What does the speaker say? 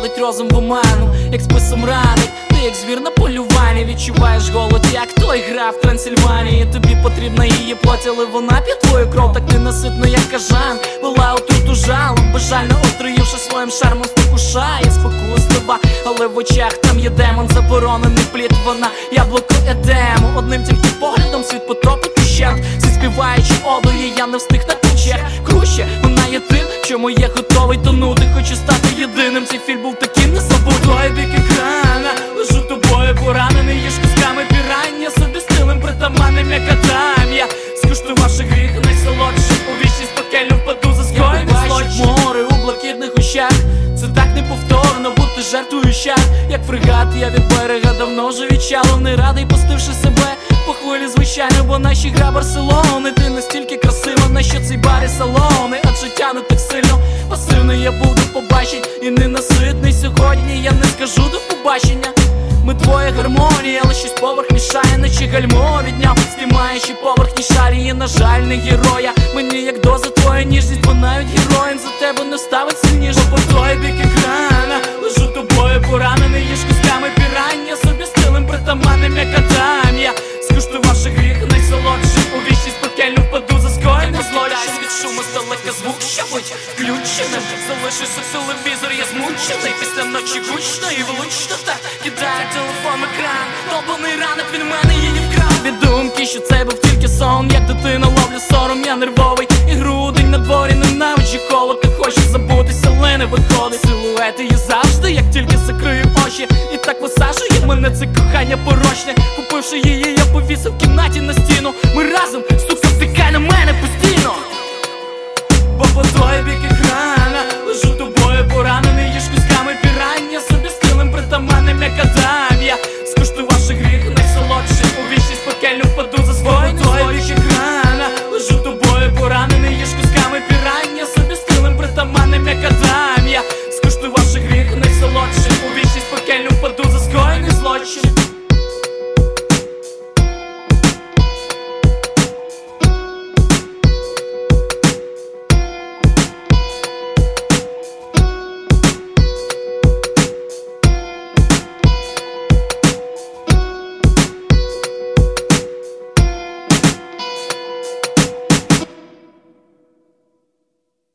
водить розум в оману, як списом ранить, ти як звір на полюванні, відчуваєш голод, як той грав в Трансильванії. Тобі потрібна її плоть, але вона п'є твою кров, так ненаситно, як кажан. Була отруту жалом, безжально отруївши своїм шармом, спокушає спокуслива, але в очах там є демон, заборонений плід вона, яблуко едему. Одним тільки поглядом світ потопить ущент, всі співаючи одої, я не встиг на ключах. Круще, чому я готовий тонути. Хочу стати єдиним. Цей фільм був таким незабутою бік екрана. Лежу тобою поранений, їж кусками пірання, собі стилем притаманним, як Адам Я скуштую ваших гріх, найсолодших у вічність пекельну впаду за скоєний злочин море у блакитних очах. Це так неповторно бути жертвою щах Як фрегат, я від берега давно вже відчалив Не радий, пустивши себе по хвилі, звичайно, бо наші гра Барселони Ти настільки цей барі салони Адже тяне так сильно, пасивний я буду побачить. І ненаситний сьогодні, я не скажу до побачення. Ми твоя гармонія, але щось поверх мішає, наче гальмо дня, Знімаючи поверхні шарії, на жаль, не героя. Мені будь включеним. Залишився телевізор, я змучений. Після ночі гучно і влучно так. Кидаю телефон екран. Долбаний ранок від мене її вкрав Від думки, що це був тільки сон. Як дитина ловлю сором, я нервовий. І грудень на дворі ненавиджу холод. Та хочу забутися, але не виходить. Силуети є завжди, як тільки закрию очі. І так висаджує мене це кохання порочне Купивши її, я повісив в кімнаті на стіну. Ми разом, сука, втикай